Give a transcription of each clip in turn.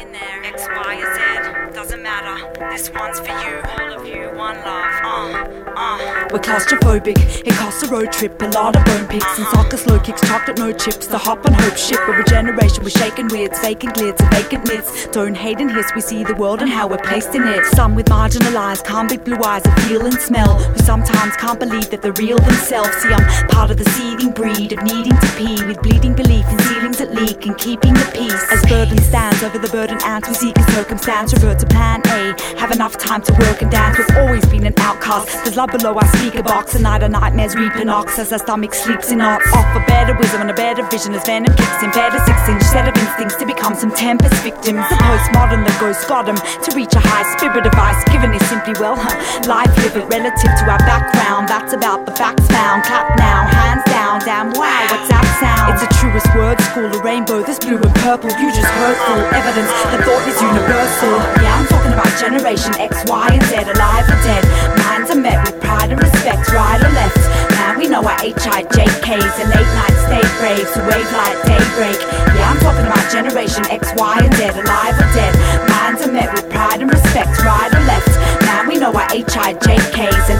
In that. X, Y, or Z. Doesn't matter. This one's for you. All of you. One love. Uh, uh. We're claustrophobic. It costs a road trip, a lot of bone picks and soccer slow kicks, chocolate no chips. The hop on hope ship. We're a generation. We're shaking weirds, vacant and vacant myths. Don't hate and hiss. We see the world and how we're placed in it. Some with marginalized, calm big blue eyes that feel and smell. Who sometimes can't believe that they're real themselves. See, I'm part of the seething breed of needing to pee with bleeding belief in ceilings that leak and keeping the peace. As burden stands over the burden ant, we seek a circumstance, revert to plan A. Have enough time to work and dance. We've always been an outcast. There's love below our speaker box, a night of nightmares reaping ox as our stomach sleeps in knots. Off a better wisdom and a better vision as venom kicks in. Better six inch set of instincts to become some tempest victims. The postmodern that goes got to reach a high spirit device. Given is simply well, huh, life live it relative to our background. That's about the facts found. Clap now, hands damn wow, what's that sound? It's the truest word, school, a rainbow, this blue and purple. You just heard full evidence The thought is universal. Yeah, I'm talking about generation X, Y, and Z, alive or dead. Minds are met with pride and respect, right or left. Man, we know our HIJKs and late night state braves who wave like daybreak. Yeah, I'm talking about generation X, Y, and Z, alive or dead. Minds are met with pride and respect, right or left. Man, we know our HIJKs and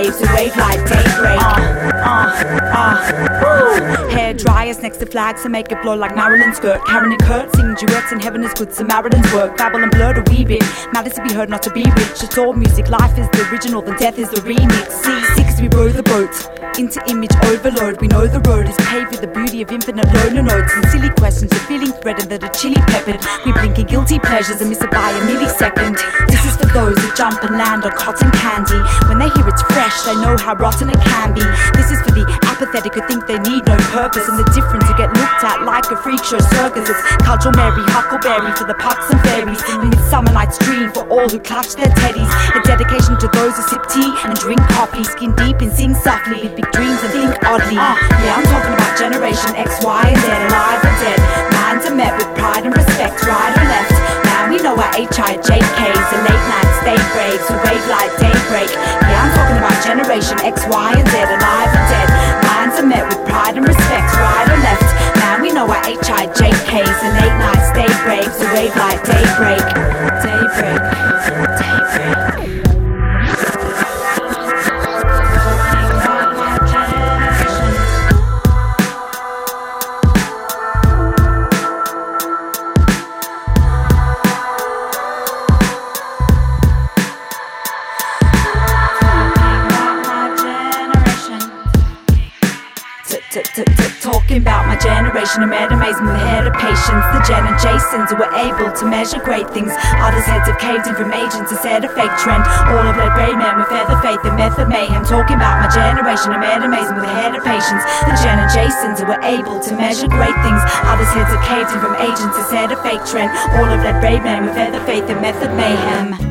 braves who wave like daybreak. Uh, uh, uh, woo. Hair dryers next to flags to make it blow like Marilyn's skirt. Karen and Kurt singing duets in heaven is good Samaritan's work. Babble and blurt a wee bit. Matters to be heard, not to be rich. It's all music. Life is the original, then death is the remix. C6, we row the boat into image overload. We know the road is paved with the beauty of infinite loner notes and silly questions. Are feeling threatened that are chili peppered. We blink in guilty pleasures and miss it by a millisecond. This is for those who jump and land on cotton candy. When they hear it's fresh, they know how rotten it can be. This is for the apathetic who think they need no purpose and the different to get looked at like a freak show circus. It's Cudgel Mary, Huckleberry for the pucks and fairies. And Midsummer Night's Dream for all who clutch their teddies. A dedication to those who sip tea and drink coffee, skin deep and sing softly with big dreams and think oddly. Uh, yeah, I'm talking about Generation X, Y, and Z, alive or dead. Minds are met with pride and respect, right or left. Now we know our HIJKs and late night state braves who wave like daybreak. Yeah, I'm talking about Generation X, Y, and Z, alive or dead. Minds are met with pride and respect, right or left. Able to measure great things. Others' heads have caved in from agents and set a fake trend. All of that brave men with feather faith and method mayhem. Talking about my generation, I'm amazement with the head of patience. The Jen and Jasons who were able to measure great things. Others' heads have caved in from agents and set a fake trend. All of that brave men with feather faith and method mayhem.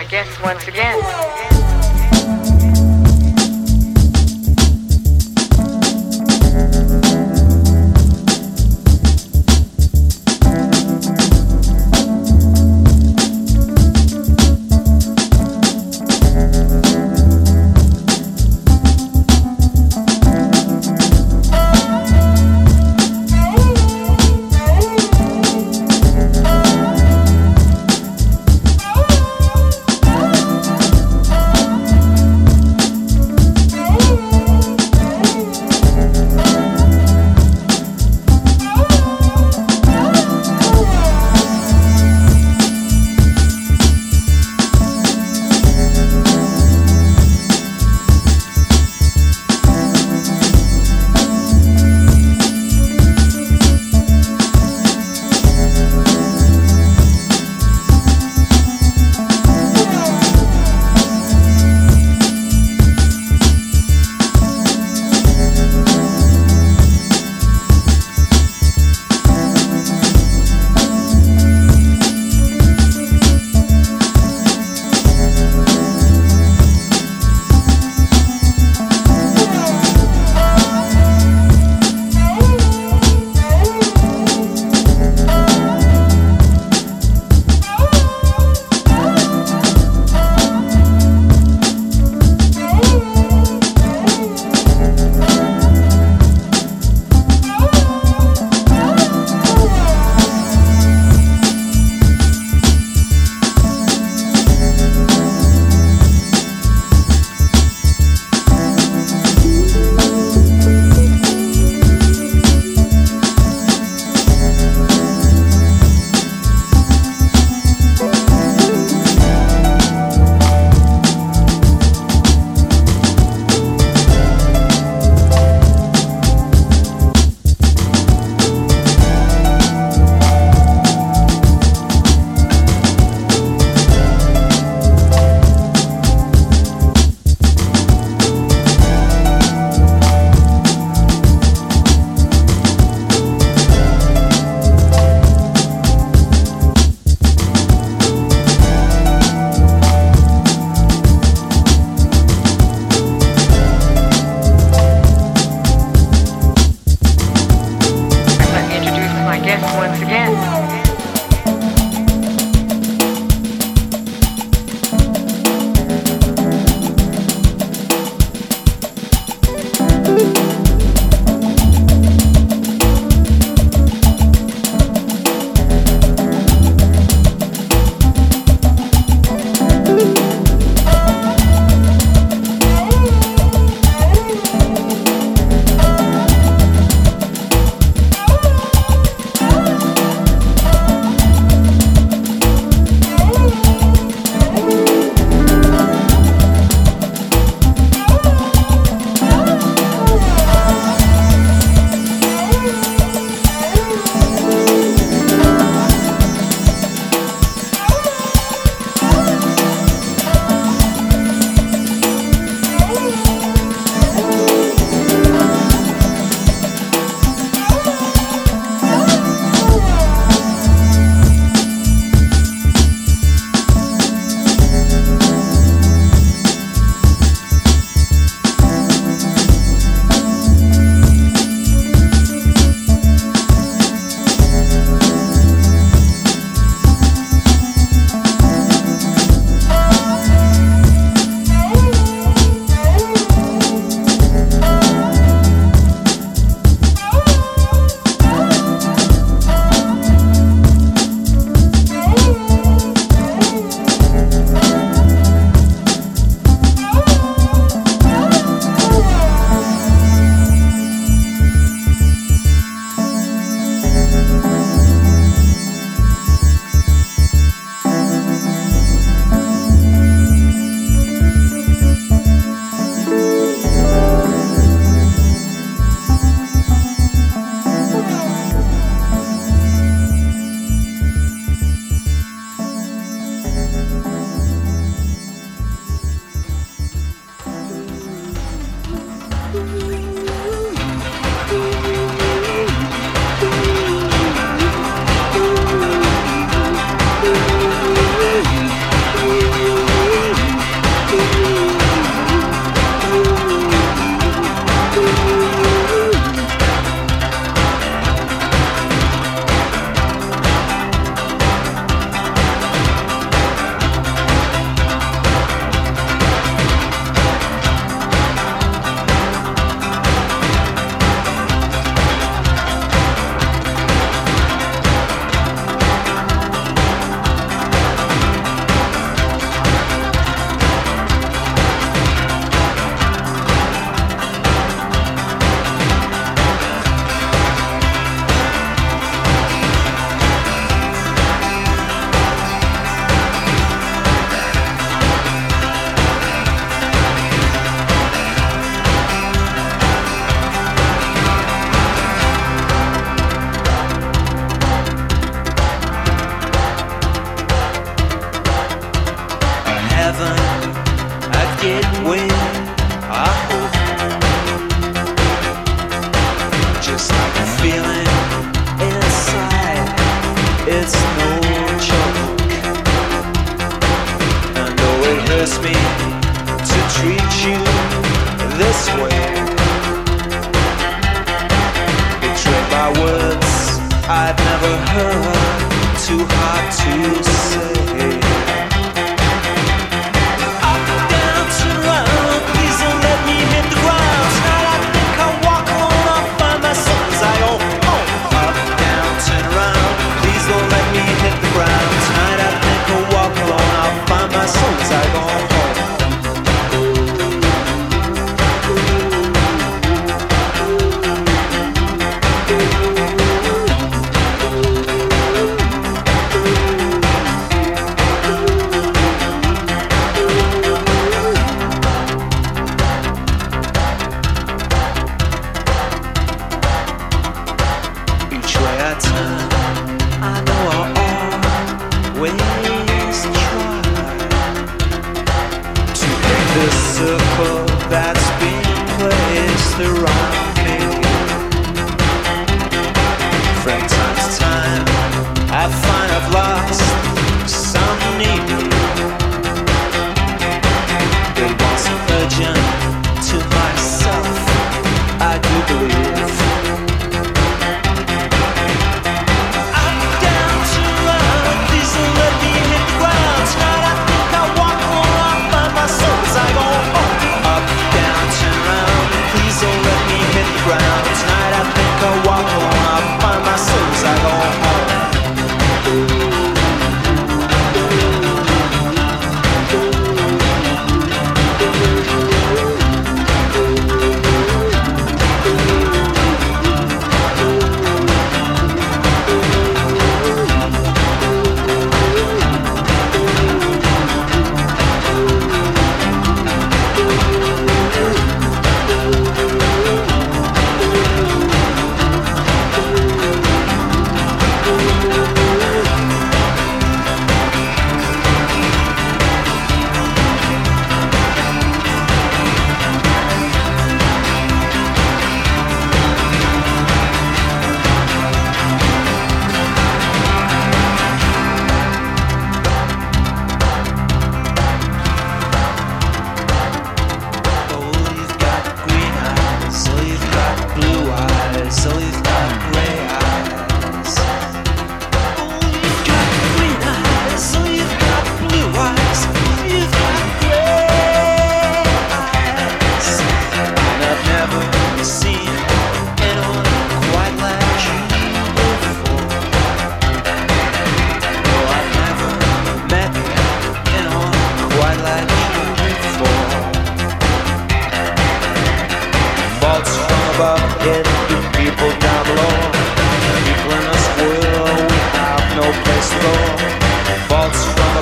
my guests once again.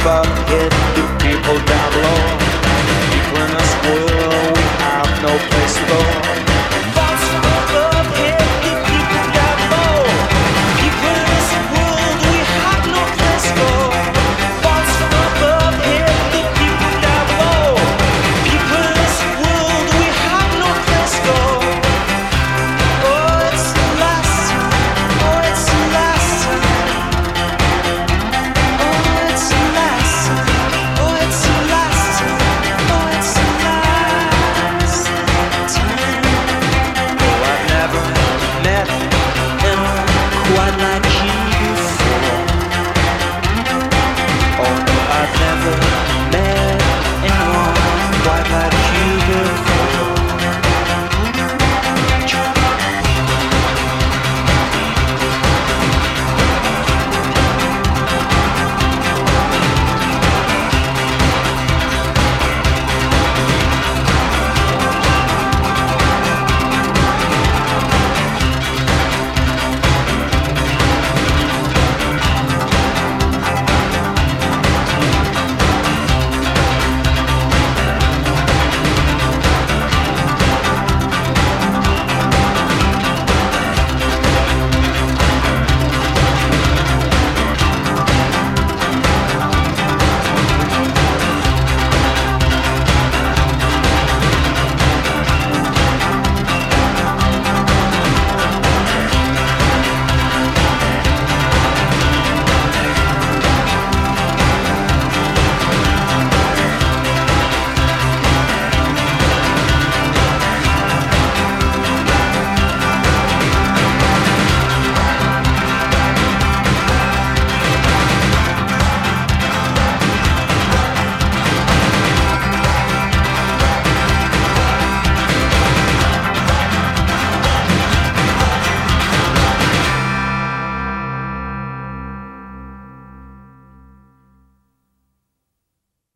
People